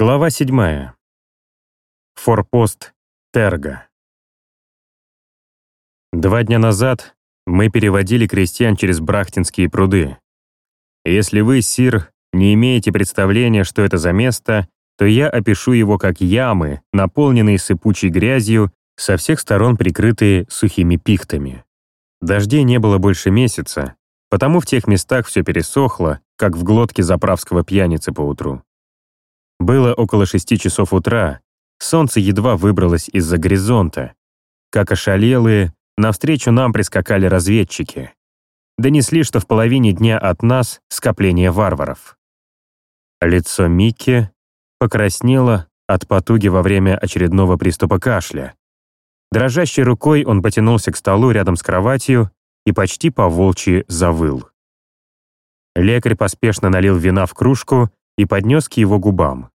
Глава 7. Форпост Терга. Два дня назад мы переводили крестьян через Брахтинские пруды. Если вы, Сир, не имеете представления, что это за место, то я опишу его как ямы, наполненные сыпучей грязью, со всех сторон прикрытые сухими пихтами. Дождей не было больше месяца, потому в тех местах все пересохло, как в глотке заправского пьяницы поутру. Было около шести часов утра, солнце едва выбралось из-за горизонта. Как ошалелые, навстречу нам прискакали разведчики. Донесли, что в половине дня от нас скопление варваров. Лицо Микки покраснело от потуги во время очередного приступа кашля. Дрожащей рукой он потянулся к столу рядом с кроватью и почти по-волчьи завыл. Лекарь поспешно налил вина в кружку и поднес к его губам.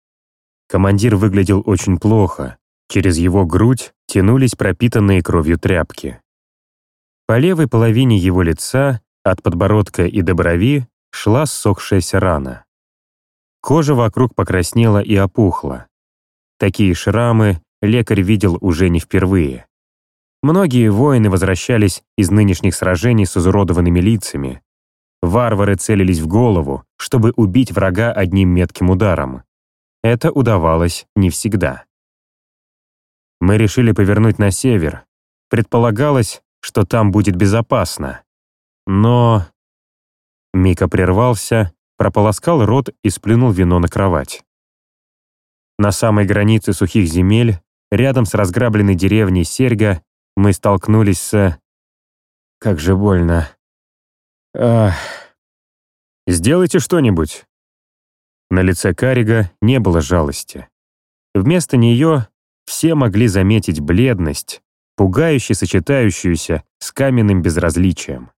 Командир выглядел очень плохо, через его грудь тянулись пропитанные кровью тряпки. По левой половине его лица, от подбородка и до брови, шла ссохшаяся рана. Кожа вокруг покраснела и опухла. Такие шрамы лекарь видел уже не впервые. Многие воины возвращались из нынешних сражений с изуродованными лицами, Варвары целились в голову, чтобы убить врага одним метким ударом. Это удавалось не всегда. Мы решили повернуть на север. Предполагалось, что там будет безопасно. Но... Мика прервался, прополоскал рот и сплюнул вино на кровать. На самой границе сухих земель, рядом с разграбленной деревней Серга, мы столкнулись с... Как же больно. Сделайте что-нибудь. На лице Карига не было жалости. Вместо нее все могли заметить бледность, пугающе сочетающуюся с каменным безразличием.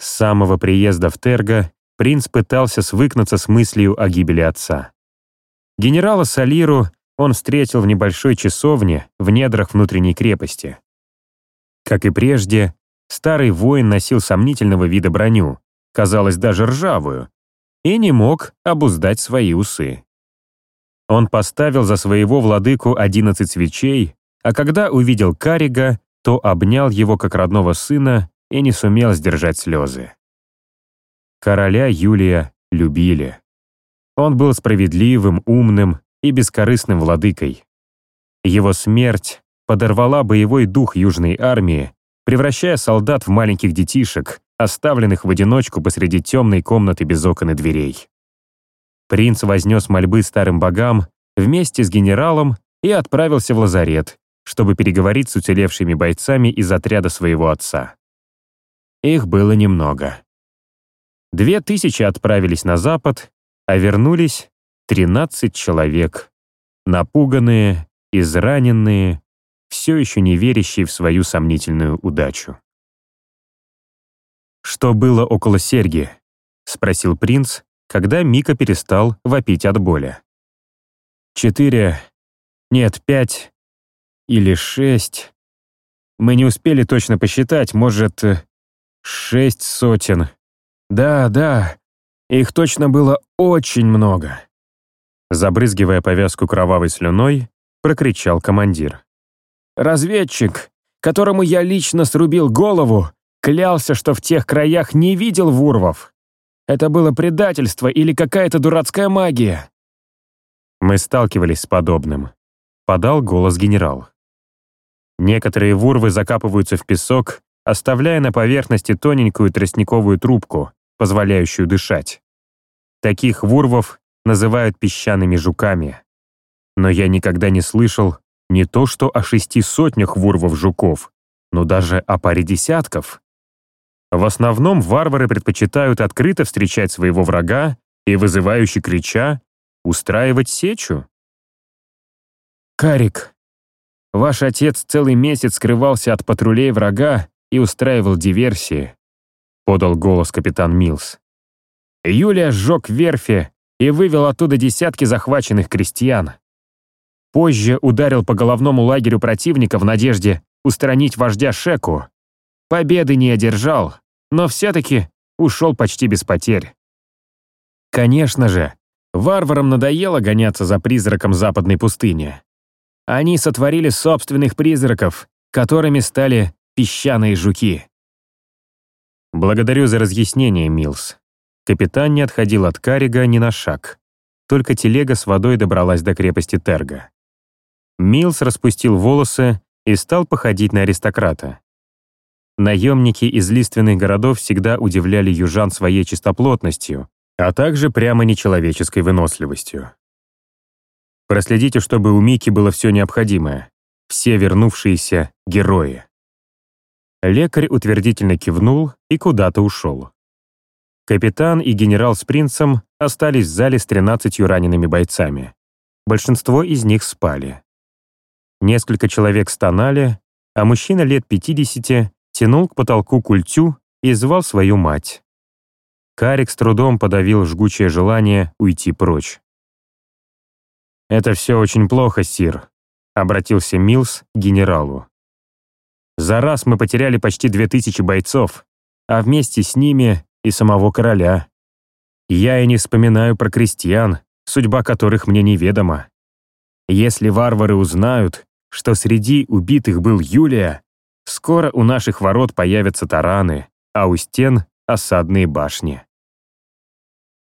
С самого приезда в Терго принц пытался свыкнуться с мыслью о гибели отца. Генерала Салиру он встретил в небольшой часовне в недрах внутренней крепости. Как и прежде, Старый воин носил сомнительного вида броню, казалось, даже ржавую, и не мог обуздать свои усы. Он поставил за своего владыку одиннадцать свечей, а когда увидел Карига, то обнял его как родного сына и не сумел сдержать слезы. Короля Юлия любили. Он был справедливым, умным и бескорыстным владыкой. Его смерть подорвала боевой дух Южной армии превращая солдат в маленьких детишек, оставленных в одиночку посреди темной комнаты без окон и дверей. Принц вознес мольбы старым богам вместе с генералом и отправился в лазарет, чтобы переговорить с уцелевшими бойцами из отряда своего отца. Их было немного. Две тысячи отправились на запад, а вернулись 13 человек, напуганные, израненные, все еще не верящий в свою сомнительную удачу. «Что было около Серги?» — спросил принц, когда Мика перестал вопить от боли. «Четыре... Нет, пять... Или шесть... Мы не успели точно посчитать, может, шесть сотен. Да, да, их точно было очень много». Забрызгивая повязку кровавой слюной, прокричал командир. Разведчик, которому я лично срубил голову, клялся, что в тех краях не видел вурвов. Это было предательство или какая-то дурацкая магия. Мы сталкивались с подобным. Подал голос генерал. Некоторые вурвы закапываются в песок, оставляя на поверхности тоненькую тростниковую трубку, позволяющую дышать. Таких вурвов называют песчаными жуками. Но я никогда не слышал, не то что о шести сотнях вурвов-жуков, но даже о паре десятков. В основном варвары предпочитают открыто встречать своего врага и, вызывающе крича, устраивать сечу. «Карик, ваш отец целый месяц скрывался от патрулей врага и устраивал диверсии», подал голос капитан Милс. Юлия сжег верфи и вывел оттуда десятки захваченных крестьян. Позже ударил по головному лагерю противника в надежде устранить вождя Шеку. Победы не одержал, но все-таки ушел почти без потерь. Конечно же, Варварам надоело гоняться за призраком западной пустыни. Они сотворили собственных призраков, которыми стали песчаные жуки. Благодарю за разъяснение, Милс. Капитан не отходил от Карига ни на шаг. Только телега с водой добралась до крепости Терга. Милс распустил волосы и стал походить на аристократа. Наемники из лиственных городов всегда удивляли южан своей чистоплотностью, а также прямо нечеловеческой выносливостью. Проследите, чтобы у Мики было все необходимое. Все вернувшиеся герои. Лекарь утвердительно кивнул и куда-то ушел. Капитан и генерал с принцем остались в зале с 13 ранеными бойцами. Большинство из них спали. Несколько человек стонали, а мужчина лет 50 тянул к потолку культю и звал свою мать. Карик с трудом подавил жгучее желание уйти прочь. «Это все очень плохо, Сир», — обратился Милс к генералу. «За раз мы потеряли почти две тысячи бойцов, а вместе с ними и самого короля. Я и не вспоминаю про крестьян, судьба которых мне неведома. Если варвары узнают, что среди убитых был Юлия, скоро у наших ворот появятся тараны, а у стен — осадные башни.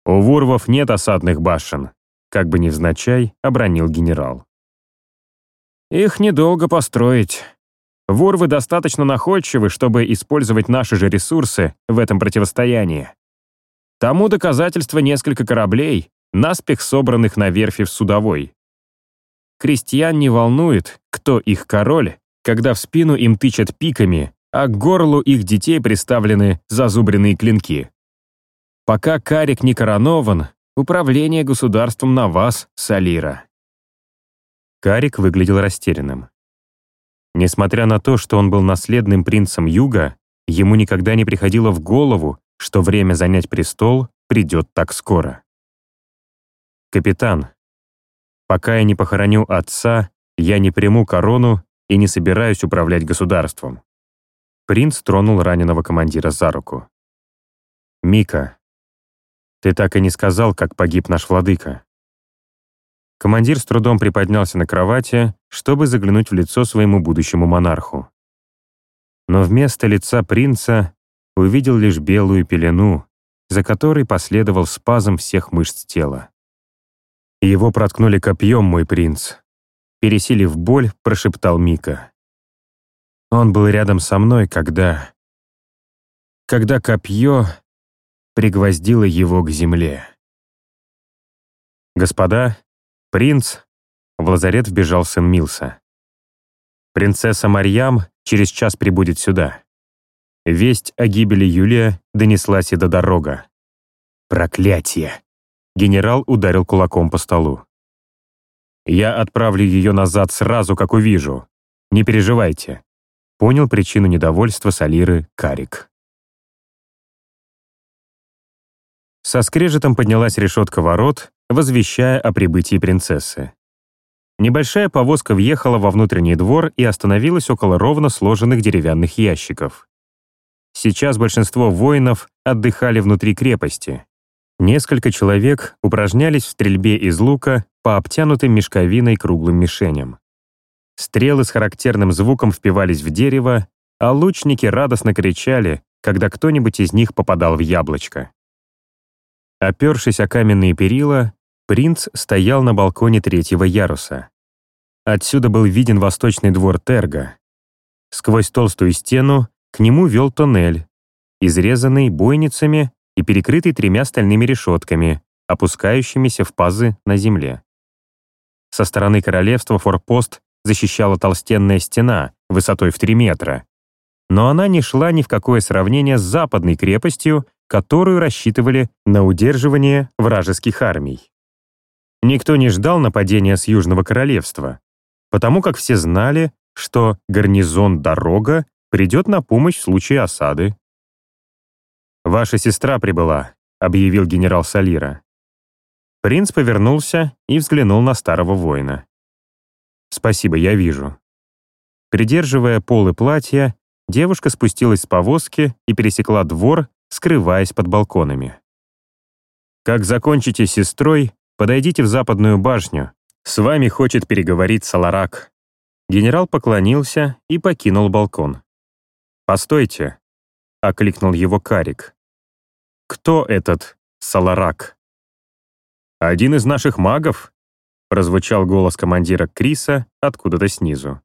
У Вурвов нет осадных башен, как бы невзначай обронил генерал. Их недолго построить. Вурвы достаточно находчивы, чтобы использовать наши же ресурсы в этом противостоянии. Тому доказательство несколько кораблей, наспех собранных на верфи в Судовой. Крестьян не волнует, кто их король, когда в спину им тычат пиками, а к горлу их детей приставлены зазубренные клинки. Пока Карик не коронован, управление государством на вас, Салира. Карик выглядел растерянным. Несмотря на то, что он был наследным принцем Юга, ему никогда не приходило в голову, что время занять престол придет так скоро. «Капитан, Пока я не похороню отца, я не приму корону и не собираюсь управлять государством. Принц тронул раненого командира за руку. «Мика, ты так и не сказал, как погиб наш владыка». Командир с трудом приподнялся на кровати, чтобы заглянуть в лицо своему будущему монарху. Но вместо лица принца увидел лишь белую пелену, за которой последовал спазм всех мышц тела. Его проткнули копьем, мой принц. Пересилив боль, прошептал Мика. Он был рядом со мной, когда... Когда копье пригвоздило его к земле. «Господа, принц...» В лазарет вбежал сын Милса. «Принцесса Марьям через час прибудет сюда. Весть о гибели Юлия донеслась и до дорога. Проклятие!» Генерал ударил кулаком по столу. «Я отправлю ее назад сразу, как увижу. Не переживайте». Понял причину недовольства Салиры Карик. Со скрежетом поднялась решетка ворот, возвещая о прибытии принцессы. Небольшая повозка въехала во внутренний двор и остановилась около ровно сложенных деревянных ящиков. Сейчас большинство воинов отдыхали внутри крепости, Несколько человек упражнялись в стрельбе из лука по обтянутым мешковиной круглым мишеням. Стрелы с характерным звуком впивались в дерево, а лучники радостно кричали, когда кто-нибудь из них попадал в яблочко. Опершись о каменные перила, принц стоял на балконе третьего яруса. Отсюда был виден восточный двор Терга. Сквозь толстую стену к нему вел тоннель, изрезанный бойницами и перекрытый тремя стальными решетками, опускающимися в пазы на земле. Со стороны королевства форпост защищала толстенная стена высотой в 3 метра, но она не шла ни в какое сравнение с западной крепостью, которую рассчитывали на удерживание вражеских армий. Никто не ждал нападения с Южного Королевства, потому как все знали, что гарнизон «Дорога» придет на помощь в случае осады. «Ваша сестра прибыла», — объявил генерал Салира. Принц повернулся и взглянул на старого воина. «Спасибо, я вижу». Придерживая полы платья, девушка спустилась с повозки и пересекла двор, скрываясь под балконами. «Как закончите с сестрой, подойдите в западную башню. С вами хочет переговорить Саларак». Генерал поклонился и покинул балкон. «Постойте», — окликнул его Карик. «Кто этот Саларак?» «Один из наших магов», — прозвучал голос командира Криса откуда-то снизу.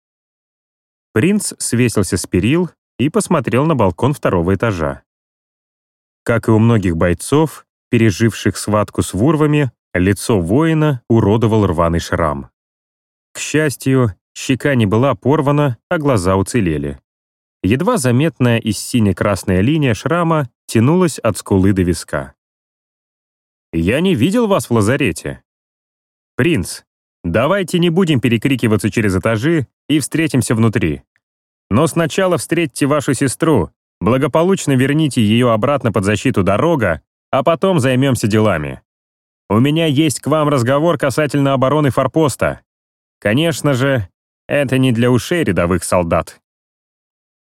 Принц свесился с перил и посмотрел на балкон второго этажа. Как и у многих бойцов, переживших схватку с вурвами, лицо воина уродовал рваный шрам. К счастью, щека не была порвана, а глаза уцелели. Едва заметная и сине-красная линия шрама тянулась от скулы до виска. «Я не видел вас в лазарете». «Принц, давайте не будем перекрикиваться через этажи и встретимся внутри. Но сначала встретьте вашу сестру, благополучно верните ее обратно под защиту дорога, а потом займемся делами. У меня есть к вам разговор касательно обороны форпоста. Конечно же, это не для ушей рядовых солдат».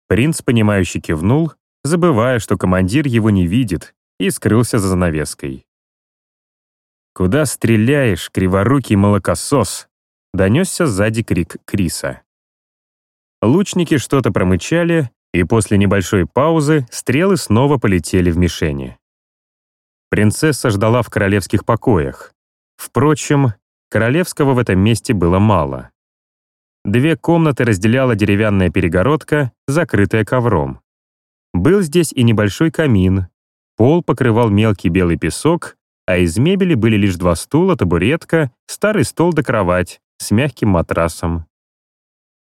Принц, понимающе кивнул, забывая, что командир его не видит, и скрылся за занавеской. «Куда стреляешь, криворукий молокосос?» — донесся сзади крик Криса. Лучники что-то промычали, и после небольшой паузы стрелы снова полетели в мишени. Принцесса ждала в королевских покоях. Впрочем, королевского в этом месте было мало. Две комнаты разделяла деревянная перегородка, закрытая ковром. Был здесь и небольшой камин. Пол покрывал мелкий белый песок, а из мебели были лишь два стула, табуретка, старый стол да кровать с мягким матрасом.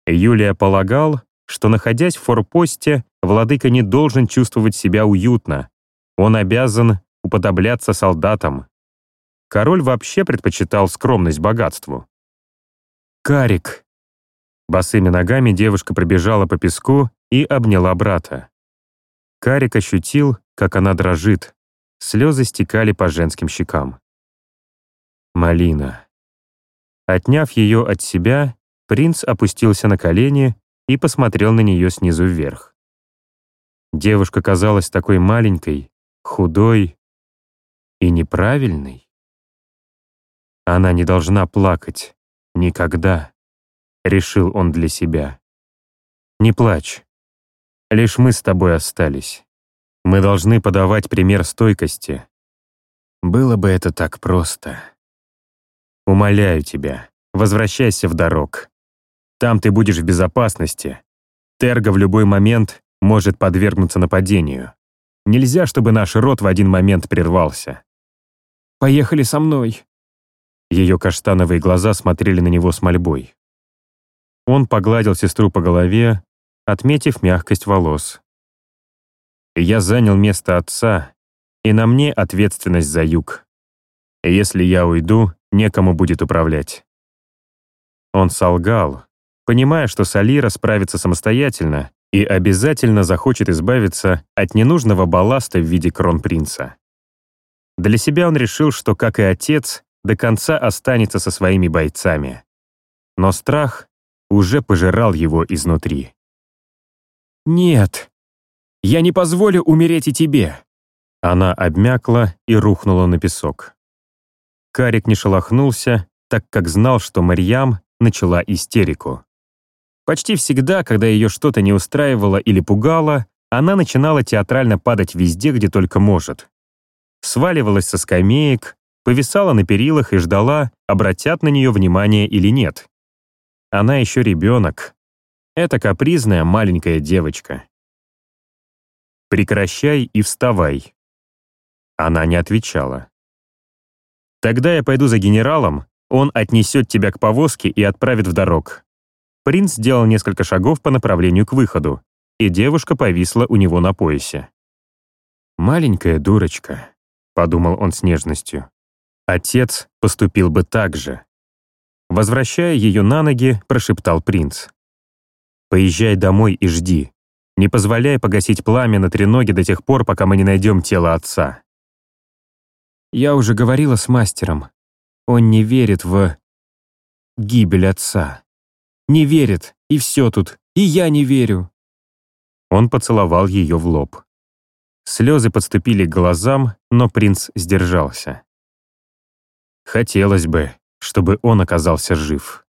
Юлия полагал, что, находясь в форпосте, владыка не должен чувствовать себя уютно. Он обязан уподобляться солдатам. Король вообще предпочитал скромность богатству. «Карик!» Босыми ногами девушка пробежала по песку и обняла брата. Карик ощутил, как она дрожит. Слезы стекали по женским щекам. Малина. Отняв ее от себя, принц опустился на колени и посмотрел на нее снизу вверх. Девушка казалась такой маленькой, худой и неправильной. Она не должна плакать. Никогда решил он для себя. «Не плачь. Лишь мы с тобой остались. Мы должны подавать пример стойкости. Было бы это так просто. Умоляю тебя, возвращайся в дорог. Там ты будешь в безопасности. Терга в любой момент может подвергнуться нападению. Нельзя, чтобы наш род в один момент прервался. «Поехали со мной». Ее каштановые глаза смотрели на него с мольбой. Он погладил сестру по голове, отметив мягкость волос. «Я занял место отца, и на мне ответственность за юг. Если я уйду, некому будет управлять». Он солгал, понимая, что Салира справится самостоятельно и обязательно захочет избавиться от ненужного балласта в виде кронпринца. Для себя он решил, что, как и отец, до конца останется со своими бойцами. Но страх уже пожирал его изнутри. «Нет, я не позволю умереть и тебе!» Она обмякла и рухнула на песок. Карик не шелохнулся, так как знал, что Марьям начала истерику. Почти всегда, когда ее что-то не устраивало или пугало, она начинала театрально падать везде, где только может. Сваливалась со скамеек, повисала на перилах и ждала, обратят на нее внимание или нет. Она еще ребенок. Это капризная маленькая девочка. «Прекращай и вставай». Она не отвечала. «Тогда я пойду за генералом, он отнесет тебя к повозке и отправит в дорог». Принц сделал несколько шагов по направлению к выходу, и девушка повисла у него на поясе. «Маленькая дурочка», — подумал он с нежностью. «Отец поступил бы так же». Возвращая ее на ноги, прошептал принц. «Поезжай домой и жди. Не позволяй погасить пламя на треноге до тех пор, пока мы не найдем тело отца». Я уже говорила с мастером. Он не верит в... гибель отца. Не верит, и все тут, и я не верю. Он поцеловал ее в лоб. Слезы подступили к глазам, но принц сдержался. Хотелось бы, чтобы он оказался жив.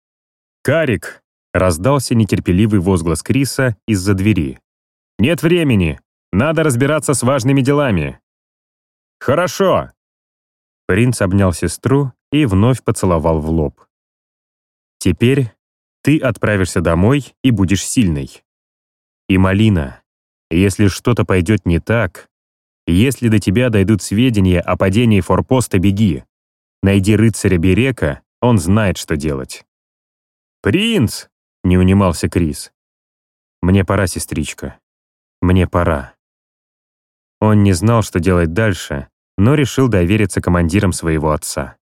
«Карик!» — раздался нетерпеливый возглас Криса из-за двери. «Нет времени! Надо разбираться с важными делами!» «Хорошо!» Принц обнял сестру и вновь поцеловал в лоб. «Теперь ты отправишься домой и будешь сильной. И, Малина, если что-то пойдет не так, если до тебя дойдут сведения о падении форпоста, беги. Найди рыцаря Берека, он знает, что делать». «Принц!» — не унимался Крис. «Мне пора, сестричка. Мне пора». Он не знал, что делать дальше, но решил довериться командирам своего отца.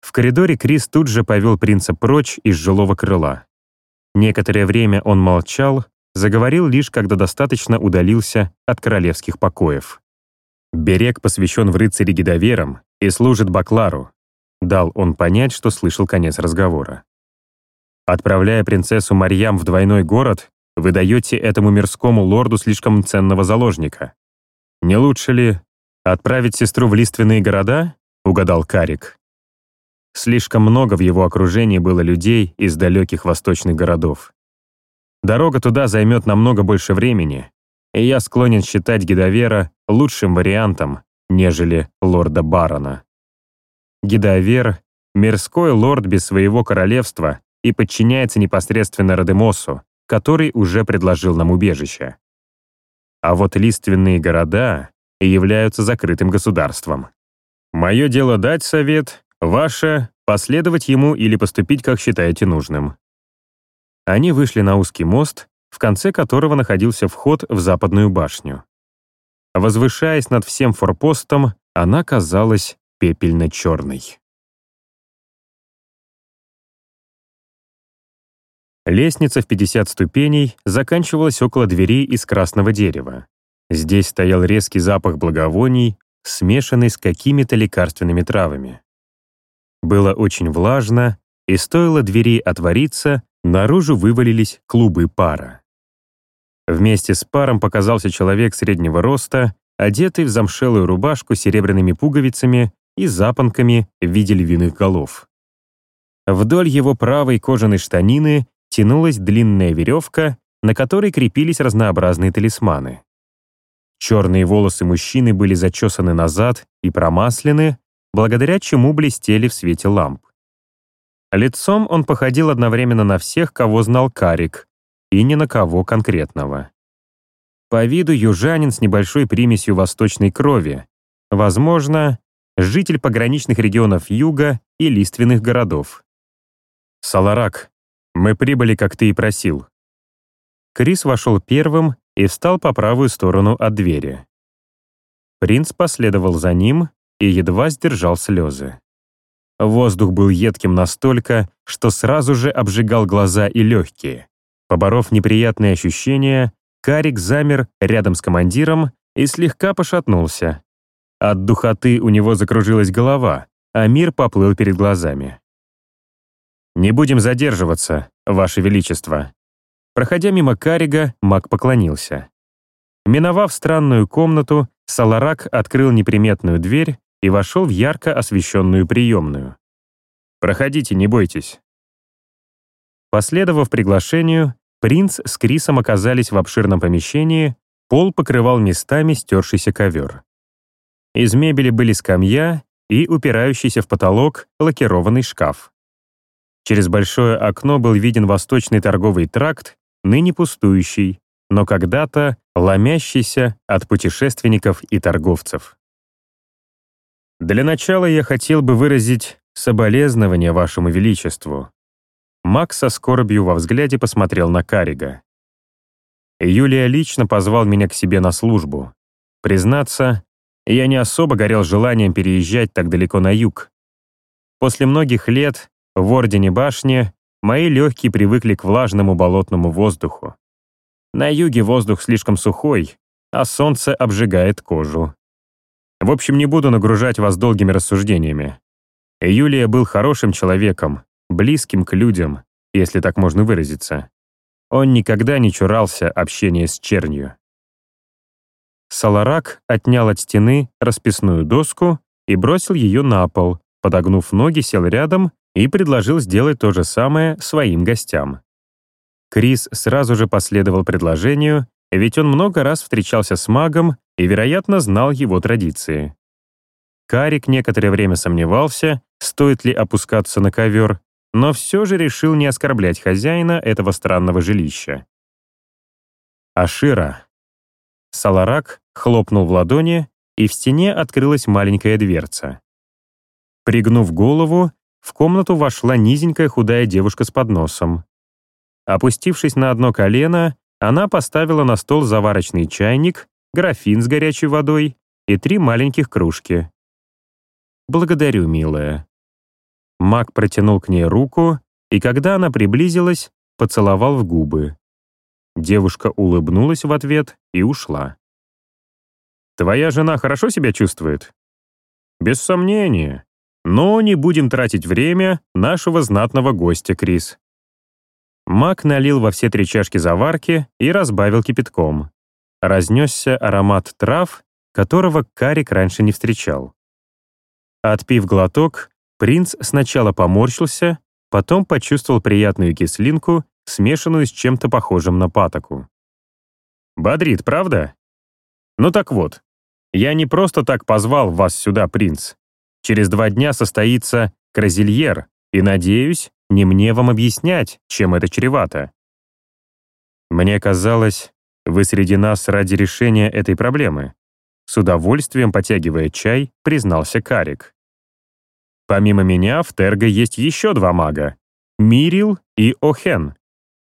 В коридоре Крис тут же повел принца прочь из жилого крыла. Некоторое время он молчал, заговорил лишь, когда достаточно удалился от королевских покоев. «Берег посвящен в рыцаре Гидоверам и служит Баклару», дал он понять, что слышал конец разговора. «Отправляя принцессу Марьям в двойной город, вы даете этому мирскому лорду слишком ценного заложника. Не лучше ли отправить сестру в лиственные города?» — угадал Карик. Слишком много в его окружении было людей из далеких восточных городов. Дорога туда займет намного больше времени, и я склонен считать Гидовера лучшим вариантом, нежели лорда Барона. Гидовер — мирской лорд без своего королевства и подчиняется непосредственно Радемосу, который уже предложил нам убежище. А вот лиственные города являются закрытым государством. Мое дело дать совет, Ваше — последовать ему или поступить, как считаете нужным. Они вышли на узкий мост, в конце которого находился вход в западную башню. Возвышаясь над всем форпостом, она казалась пепельно-черной. Лестница в 50 ступеней заканчивалась около дверей из красного дерева. Здесь стоял резкий запах благовоний, смешанный с какими-то лекарственными травами. Было очень влажно, и стоило двери отвориться, наружу вывалились клубы пара. Вместе с паром показался человек среднего роста, одетый в замшелую рубашку с серебряными пуговицами и запонками в виде львиных голов. Вдоль его правой кожаной штанины тянулась длинная веревка, на которой крепились разнообразные талисманы. Черные волосы мужчины были зачесаны назад и промаслены, благодаря чему блестели в свете ламп. Лицом он походил одновременно на всех, кого знал Карик, и ни на кого конкретного. По виду южанин с небольшой примесью восточной крови, возможно, житель пограничных регионов юга и лиственных городов. «Саларак, мы прибыли, как ты и просил». Крис вошел первым и встал по правую сторону от двери. Принц последовал за ним, и едва сдержал слезы. Воздух был едким настолько, что сразу же обжигал глаза и легкие. Поборов неприятные ощущения, Карик замер рядом с командиром и слегка пошатнулся. От духоты у него закружилась голова, а мир поплыл перед глазами. «Не будем задерживаться, Ваше Величество». Проходя мимо Карига, маг поклонился. Миновав странную комнату, Саларак открыл неприметную дверь и вошел в ярко освещенную приемную. «Проходите, не бойтесь». Последовав приглашению, принц с Крисом оказались в обширном помещении, пол покрывал местами стершийся ковер. Из мебели были скамья и упирающийся в потолок лакированный шкаф. Через большое окно был виден восточный торговый тракт, ныне пустующий, но когда-то ломящийся от путешественников и торговцев. Для начала я хотел бы выразить соболезнование вашему величеству. Макс со скорбью во взгляде посмотрел на Карига. Юлия лично позвал меня к себе на службу. Признаться, я не особо горел желанием переезжать так далеко на юг. После многих лет в Ордене Башни мои легкие привыкли к влажному болотному воздуху. На юге воздух слишком сухой, а солнце обжигает кожу. В общем, не буду нагружать вас долгими рассуждениями. Юлия был хорошим человеком, близким к людям, если так можно выразиться. Он никогда не чурался общения с чернью. Саларак отнял от стены расписную доску и бросил ее на пол, подогнув ноги, сел рядом и предложил сделать то же самое своим гостям. Крис сразу же последовал предложению, ведь он много раз встречался с магом и, вероятно, знал его традиции. Карик некоторое время сомневался, стоит ли опускаться на ковер, но все же решил не оскорблять хозяина этого странного жилища. Ашира. Саларак хлопнул в ладони, и в стене открылась маленькая дверца. Пригнув голову, в комнату вошла низенькая худая девушка с подносом. Опустившись на одно колено, она поставила на стол заварочный чайник, графин с горячей водой и три маленьких кружки. «Благодарю, милая». Мак протянул к ней руку, и когда она приблизилась, поцеловал в губы. Девушка улыбнулась в ответ и ушла. «Твоя жена хорошо себя чувствует?» «Без сомнения. Но не будем тратить время нашего знатного гостя, Крис». Мак налил во все три чашки заварки и разбавил кипятком. Разнесся аромат трав, которого Карик раньше не встречал. Отпив глоток, принц сначала поморщился, потом почувствовал приятную кислинку, смешанную с чем-то похожим на патоку. «Бодрит, правда?» «Ну так вот, я не просто так позвал вас сюда, принц. Через два дня состоится Кразильер, и, надеюсь, не мне вам объяснять, чем это чревато. Мне казалось, вы среди нас ради решения этой проблемы. С удовольствием потягивая чай, признался Карик. Помимо меня, в Терго есть еще два мага — Мирил и Охен.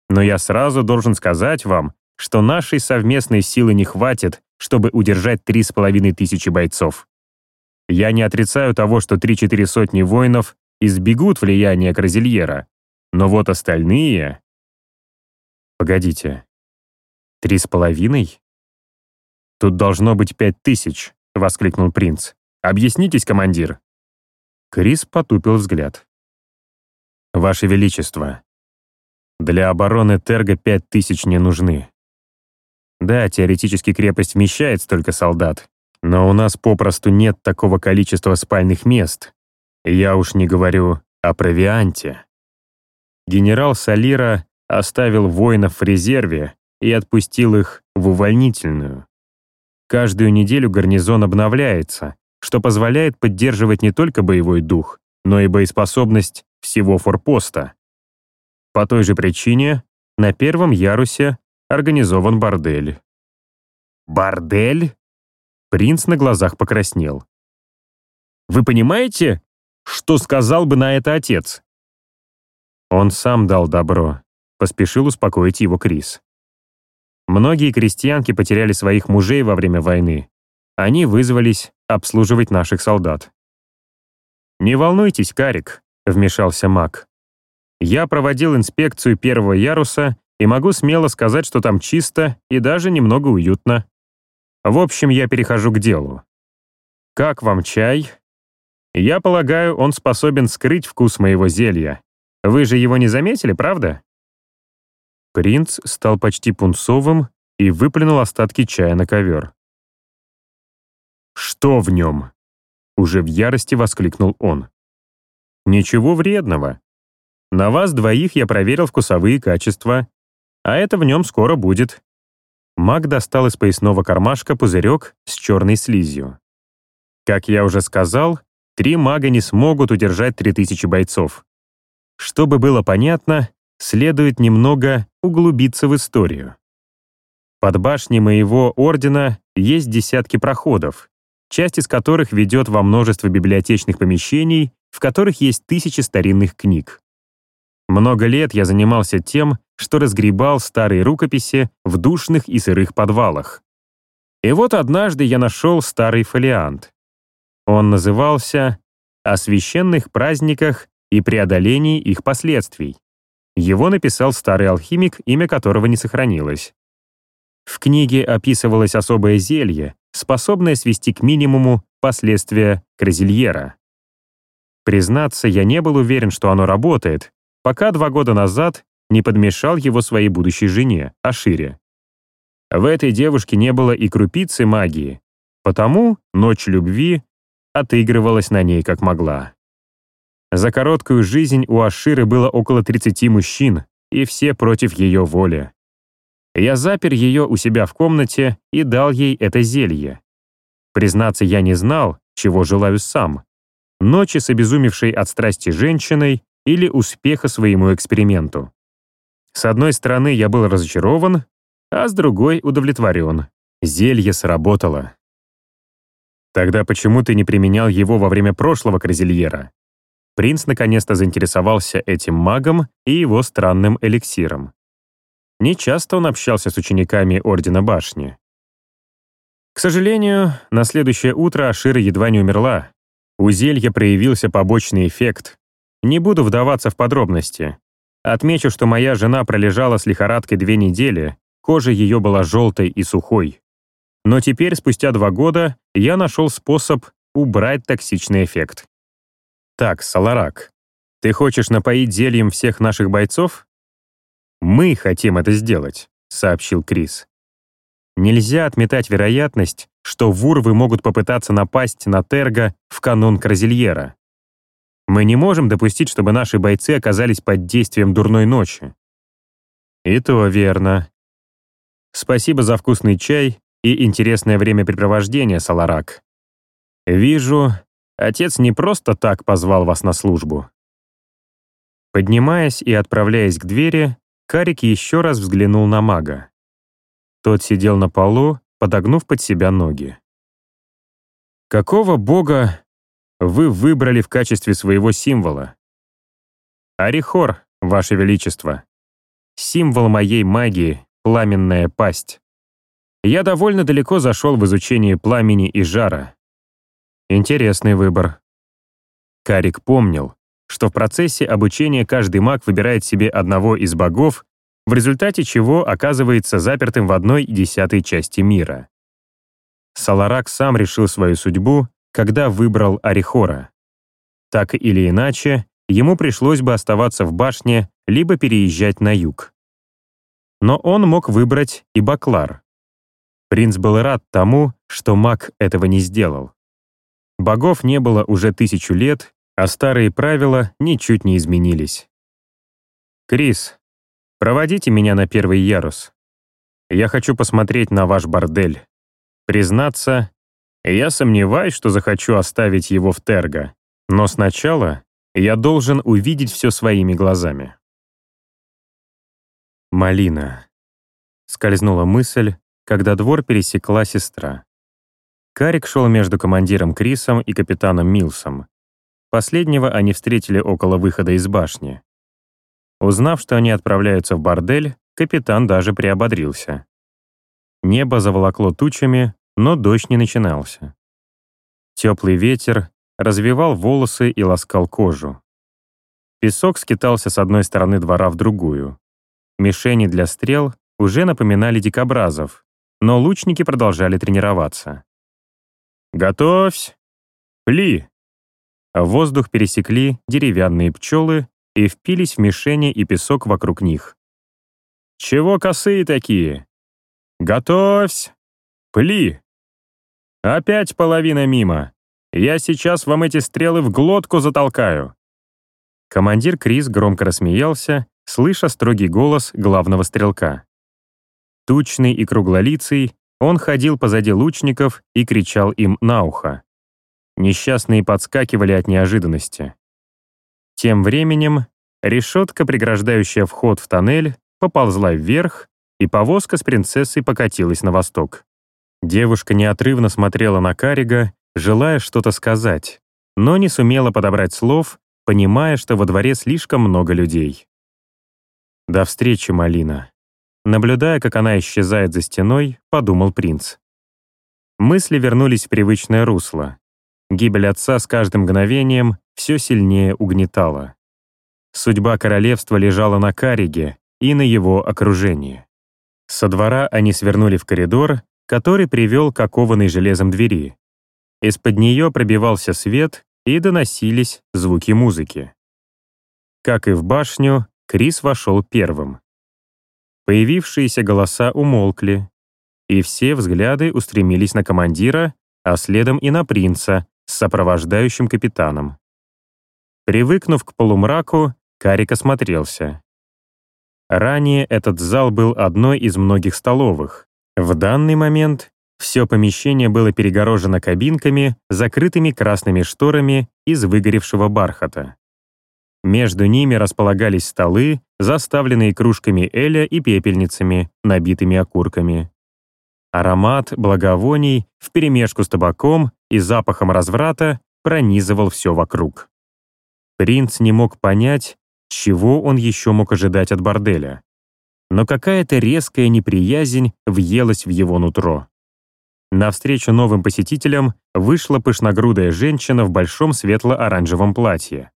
Но я сразу должен сказать вам, что нашей совместной силы не хватит, чтобы удержать три с половиной тысячи бойцов. Я не отрицаю того, что три-четыре сотни воинов избегут влияния Кразильера, но вот остальные... Погодите, три с половиной? Тут должно быть пять тысяч, воскликнул принц. Объяснитесь, командир. Крис потупил взгляд. Ваше Величество, для обороны Терга пять тысяч не нужны. Да, теоретически крепость вмещает столько солдат, но у нас попросту нет такого количества спальных мест. Я уж не говорю о провианте. Генерал Салира оставил воинов в резерве и отпустил их в увольнительную. Каждую неделю гарнизон обновляется, что позволяет поддерживать не только боевой дух, но и боеспособность всего форпоста. По той же причине на первом ярусе организован бордель. «Бордель?» Принц на глазах покраснел. «Вы понимаете, что сказал бы на это отец?» Он сам дал добро, поспешил успокоить его Крис. Многие крестьянки потеряли своих мужей во время войны. Они вызвались обслуживать наших солдат. «Не волнуйтесь, Карик», — вмешался маг. «Я проводил инспекцию первого яруса и могу смело сказать, что там чисто и даже немного уютно. В общем, я перехожу к делу. Как вам чай? Я полагаю, он способен скрыть вкус моего зелья. Вы же его не заметили, правда? Принц стал почти пунцовым и выплюнул остатки чая на ковер. «Что в нем?» Уже в ярости воскликнул он. «Ничего вредного. На вас двоих я проверил вкусовые качества, а это в нем скоро будет». Маг достал из поясного кармашка пузырек с черной слизью. Как я уже сказал, три мага не смогут удержать 3000 бойцов. Чтобы было понятно, следует немного углубиться в историю. Под башней моего ордена есть десятки проходов, часть из которых ведет во множество библиотечных помещений, в которых есть тысячи старинных книг. Много лет я занимался тем, что разгребал старые рукописи в душных и сырых подвалах. И вот однажды я нашел старый фолиант. Он назывался «О священных праздниках и преодолении их последствий». Его написал старый алхимик, имя которого не сохранилось. В книге описывалось особое зелье, способное свести к минимуму последствия Кразильера. Признаться, я не был уверен, что оно работает, пока два года назад не подмешал его своей будущей жене, Ашире. В этой девушке не было и крупицы магии, потому ночь любви отыгрывалась на ней как могла. За короткую жизнь у Аширы было около 30 мужчин, и все против ее воли. Я запер ее у себя в комнате и дал ей это зелье. Признаться, я не знал, чего желаю сам. Ночи с обезумевшей от страсти женщиной или успеха своему эксперименту. С одной стороны, я был разочарован, а с другой — удовлетворен. Зелье сработало. Тогда почему ты не применял его во время прошлого Крозельера? Принц наконец-то заинтересовался этим магом и его странным эликсиром. Нечасто он общался с учениками Ордена Башни. К сожалению, на следующее утро Ашира едва не умерла. У зелья проявился побочный эффект. Не буду вдаваться в подробности. Отмечу, что моя жена пролежала с лихорадкой две недели, кожа ее была желтой и сухой. Но теперь, спустя два года, я нашел способ убрать токсичный эффект. Так, Саларак, ты хочешь напоить зельем всех наших бойцов? Мы хотим это сделать, сообщил Крис. Нельзя отметать вероятность, что вурвы могут попытаться напасть на Терга в канун Кразильера. Мы не можем допустить, чтобы наши бойцы оказались под действием дурной ночи. И то верно. Спасибо за вкусный чай и интересное времяпрепровождение, Саларак. Вижу, отец не просто так позвал вас на службу. Поднимаясь и отправляясь к двери, Карик еще раз взглянул на мага. Тот сидел на полу, подогнув под себя ноги. «Какого бога вы выбрали в качестве своего символа?» «Арихор, ваше величество. Символ моей магии — пламенная пасть. Я довольно далеко зашел в изучении пламени и жара. Интересный выбор. Карик помнил, что в процессе обучения каждый маг выбирает себе одного из богов, в результате чего оказывается запертым в одной десятой части мира. Саларак сам решил свою судьбу, когда выбрал Арихора. Так или иначе, ему пришлось бы оставаться в башне, либо переезжать на юг. Но он мог выбрать и Баклар. Принц был рад тому, что маг этого не сделал. Богов не было уже тысячу лет, а старые правила ничуть не изменились. «Крис, проводите меня на первый ярус. Я хочу посмотреть на ваш бордель. Признаться, я сомневаюсь, что захочу оставить его в Терго, но сначала я должен увидеть все своими глазами». «Малина», — скользнула мысль, когда двор пересекла сестра. Карик шел между командиром Крисом и капитаном Милсом. Последнего они встретили около выхода из башни. Узнав, что они отправляются в бордель, капитан даже приободрился. Небо заволокло тучами, но дождь не начинался. Теплый ветер развивал волосы и ласкал кожу. Песок скитался с одной стороны двора в другую. Мишени для стрел уже напоминали дикобразов, но лучники продолжали тренироваться. «Готовься! Пли!» В воздух пересекли деревянные пчелы и впились в мишени и песок вокруг них. «Чего косые такие? Готовься! Пли!» «Опять половина мимо! Я сейчас вам эти стрелы в глотку затолкаю!» Командир Крис громко рассмеялся, слыша строгий голос главного стрелка. Тучный и круглолицый, он ходил позади лучников и кричал им на ухо. Несчастные подскакивали от неожиданности. Тем временем решетка, преграждающая вход в тоннель, поползла вверх, и повозка с принцессой покатилась на восток. Девушка неотрывно смотрела на Карига, желая что-то сказать, но не сумела подобрать слов, понимая, что во дворе слишком много людей. «До встречи, Малина», Наблюдая, как она исчезает за стеной, подумал принц. Мысли вернулись в привычное русло. Гибель отца с каждым мгновением все сильнее угнетала. Судьба королевства лежала на Кариге и на его окружении. Со двора они свернули в коридор, который привел к окованной железом двери. Из-под нее пробивался свет и доносились звуки музыки. Как и в башню, Крис вошел первым. Появившиеся голоса умолкли, и все взгляды устремились на командира, а следом и на принца с сопровождающим капитаном. Привыкнув к полумраку, Карик осмотрелся. Ранее этот зал был одной из многих столовых. В данный момент все помещение было перегорожено кабинками, закрытыми красными шторами из выгоревшего бархата. Между ними располагались столы, заставленные кружками эля и пепельницами, набитыми окурками. Аромат благовоний вперемешку с табаком и запахом разврата пронизывал все вокруг. Принц не мог понять, чего он еще мог ожидать от борделя. Но какая-то резкая неприязнь въелась в его нутро. Навстречу новым посетителям вышла пышногрудая женщина в большом светло-оранжевом платье.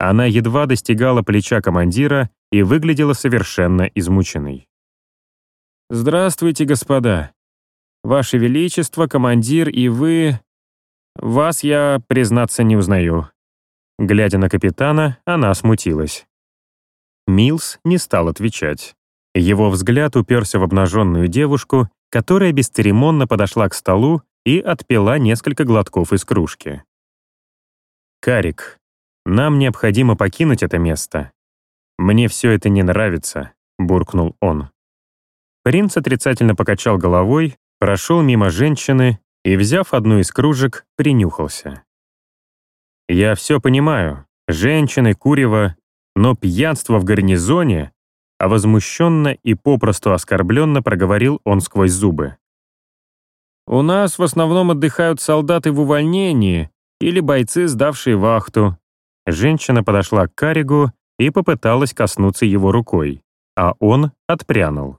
Она едва достигала плеча командира и выглядела совершенно измученной. «Здравствуйте, господа. Ваше Величество, командир и вы... Вас я, признаться, не узнаю». Глядя на капитана, она смутилась. Милс не стал отвечать. Его взгляд уперся в обнаженную девушку, которая бесцеремонно подошла к столу и отпила несколько глотков из кружки. «Карик, нам необходимо покинуть это место. Мне все это не нравится», — буркнул он. Принц отрицательно покачал головой, прошел мимо женщины и, взяв одну из кружек, принюхался. «Я все понимаю. Женщины, курево, но пьянство в гарнизоне...» А возмущенно и попросту оскорбленно проговорил он сквозь зубы. «У нас в основном отдыхают солдаты в увольнении или бойцы, сдавшие вахту, Женщина подошла к Каригу и попыталась коснуться его рукой, а он отпрянул.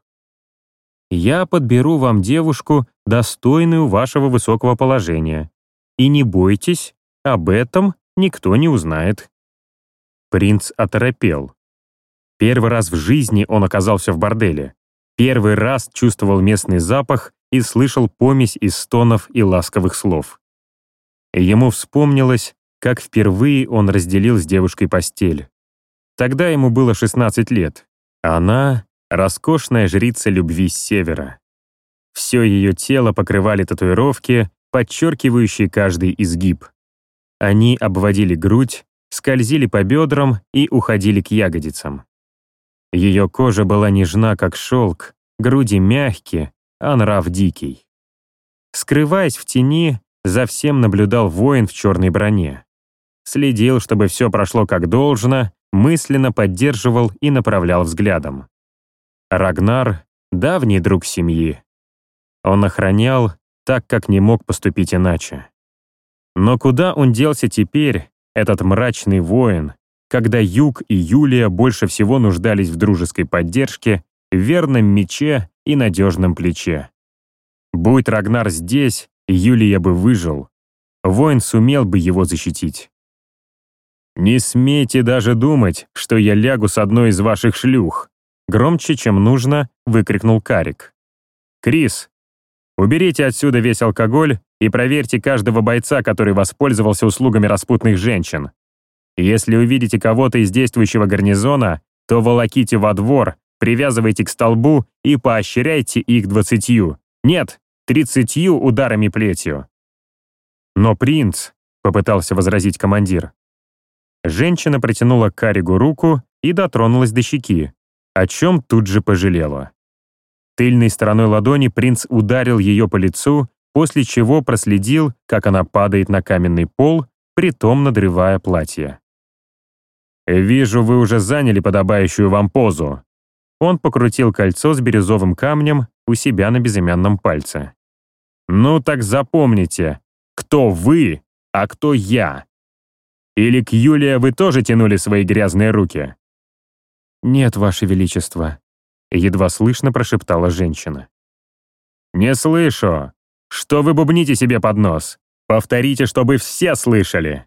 «Я подберу вам девушку, достойную вашего высокого положения. И не бойтесь, об этом никто не узнает». Принц оторопел. Первый раз в жизни он оказался в борделе. Первый раз чувствовал местный запах и слышал помесь из стонов и ласковых слов. Ему вспомнилось, как впервые он разделил с девушкой постель. Тогда ему было 16 лет. Она — роскошная жрица любви с севера. Все ее тело покрывали татуировки, подчеркивающие каждый изгиб. Они обводили грудь, скользили по бедрам и уходили к ягодицам. Ее кожа была нежна, как шелк, груди мягкие, а нрав дикий. Скрываясь в тени, за всем наблюдал воин в черной броне следил, чтобы все прошло как должно, мысленно поддерживал и направлял взглядом. Рагнар — давний друг семьи. Он охранял, так как не мог поступить иначе. Но куда он делся теперь, этот мрачный воин, когда Юг и Юлия больше всего нуждались в дружеской поддержке, верном мече и надежном плече? Будь Рагнар здесь, Юлия бы выжил. Воин сумел бы его защитить. «Не смейте даже думать, что я лягу с одной из ваших шлюх!» Громче, чем нужно, выкрикнул Карик. «Крис, уберите отсюда весь алкоголь и проверьте каждого бойца, который воспользовался услугами распутных женщин. Если увидите кого-то из действующего гарнизона, то волоките во двор, привязывайте к столбу и поощряйте их двадцатью. Нет, тридцатью ударами плетью». «Но принц», — попытался возразить командир, Женщина протянула Каригу руку и дотронулась до щеки, о чем тут же пожалела. Тыльной стороной ладони принц ударил ее по лицу, после чего проследил, как она падает на каменный пол, притом надрывая платье. «Вижу, вы уже заняли подобающую вам позу». Он покрутил кольцо с бирюзовым камнем у себя на безымянном пальце. «Ну так запомните, кто вы, а кто я. Или к Юлия вы тоже тянули свои грязные руки?» «Нет, Ваше Величество», — едва слышно прошептала женщина. «Не слышу. Что вы бубните себе под нос? Повторите, чтобы все слышали».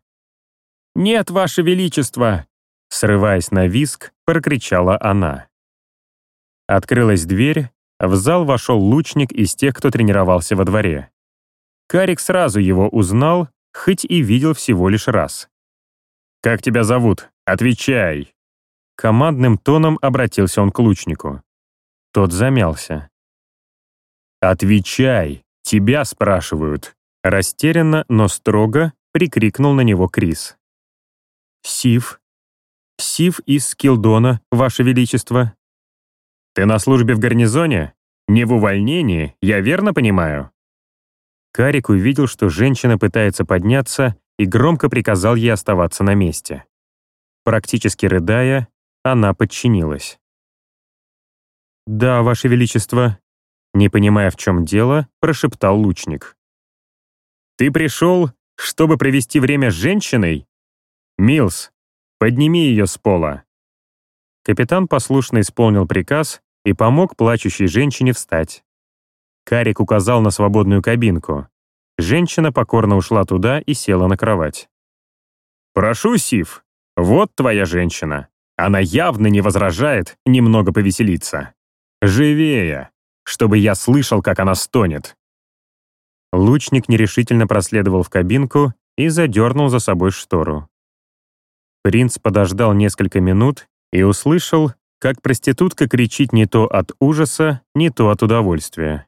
«Нет, Ваше Величество!» Срываясь на виск, прокричала она. Открылась дверь, в зал вошел лучник из тех, кто тренировался во дворе. Карик сразу его узнал, хоть и видел всего лишь раз. «Как тебя зовут? Отвечай!» Командным тоном обратился он к лучнику. Тот замялся. «Отвечай! Тебя спрашивают!» Растерянно, но строго прикрикнул на него Крис. Сив. Сив из Скилдона, Ваше Величество. Ты на службе в гарнизоне? Не в увольнении, я верно понимаю? Карик увидел, что женщина пытается подняться, и громко приказал ей оставаться на месте. Практически рыдая, она подчинилась. «Да, Ваше Величество», не понимая, в чем дело, прошептал лучник. «Ты пришел, чтобы провести время с женщиной? Милс, подними ее с пола». Капитан послушно исполнил приказ и помог плачущей женщине встать. Карик указал на свободную кабинку. Женщина покорно ушла туда и села на кровать. «Прошу, Сив, вот твоя женщина. Она явно не возражает немного повеселиться. Живее, чтобы я слышал, как она стонет». Лучник нерешительно проследовал в кабинку и задернул за собой штору. Принц подождал несколько минут и услышал, как проститутка кричит не то от ужаса, не то от удовольствия.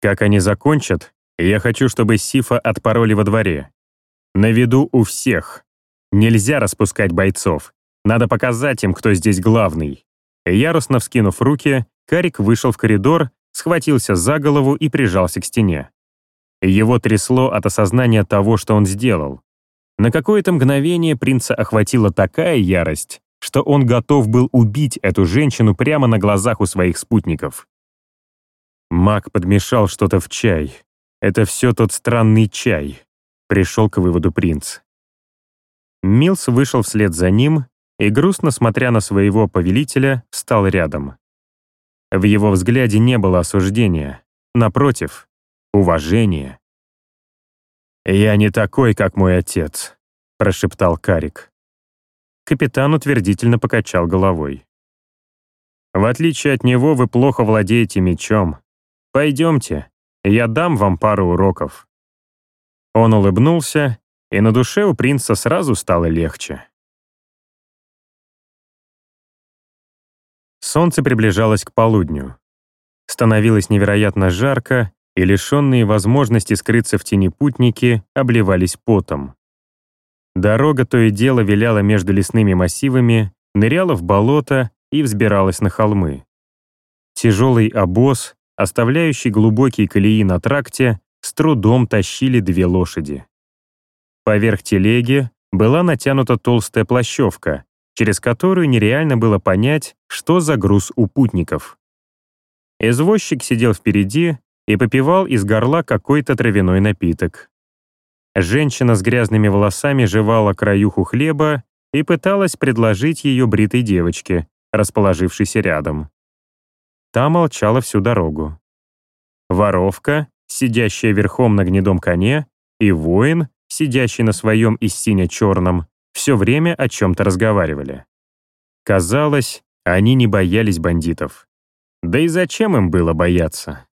Как они закончат, я хочу, чтобы Сифа отпороли во дворе. На виду у всех. Нельзя распускать бойцов. Надо показать им, кто здесь главный. Яростно вскинув руки, Карик вышел в коридор, схватился за голову и прижался к стене. Его трясло от осознания того, что он сделал. На какое-то мгновение принца охватила такая ярость, что он готов был убить эту женщину прямо на глазах у своих спутников. Маг подмешал что-то в чай. Это все тот странный чай, пришел к выводу принц. Милс вышел вслед за ним и, грустно смотря на своего повелителя, встал рядом. В его взгляде не было осуждения, напротив, уважения. «Я не такой, как мой отец», — прошептал Карик. Капитан утвердительно покачал головой. «В отличие от него, вы плохо владеете мечом. Пойдемте, я дам вам пару уроков». Он улыбнулся, и на душе у принца сразу стало легче. Солнце приближалось к полудню. Становилось невероятно жарко, и лишенные возможности скрыться в тени путники обливались потом. Дорога то и дело виляла между лесными массивами, ныряла в болото и взбиралась на холмы. Тяжелый обоз, оставляющий глубокие колеи на тракте, с трудом тащили две лошади. Поверх телеги была натянута толстая плащевка, через которую нереально было понять, что за груз у путников. Извозчик сидел впереди и попивал из горла какой-то травяной напиток. Женщина с грязными волосами жевала краюху хлеба и пыталась предложить ее бритой девочке, расположившейся рядом. Та молчала всю дорогу. Воровка, сидящая верхом на гнедом коне, и воин, сидящий на своем из сине-черном, все время о чем-то разговаривали. Казалось, они не боялись бандитов. Да и зачем им было бояться?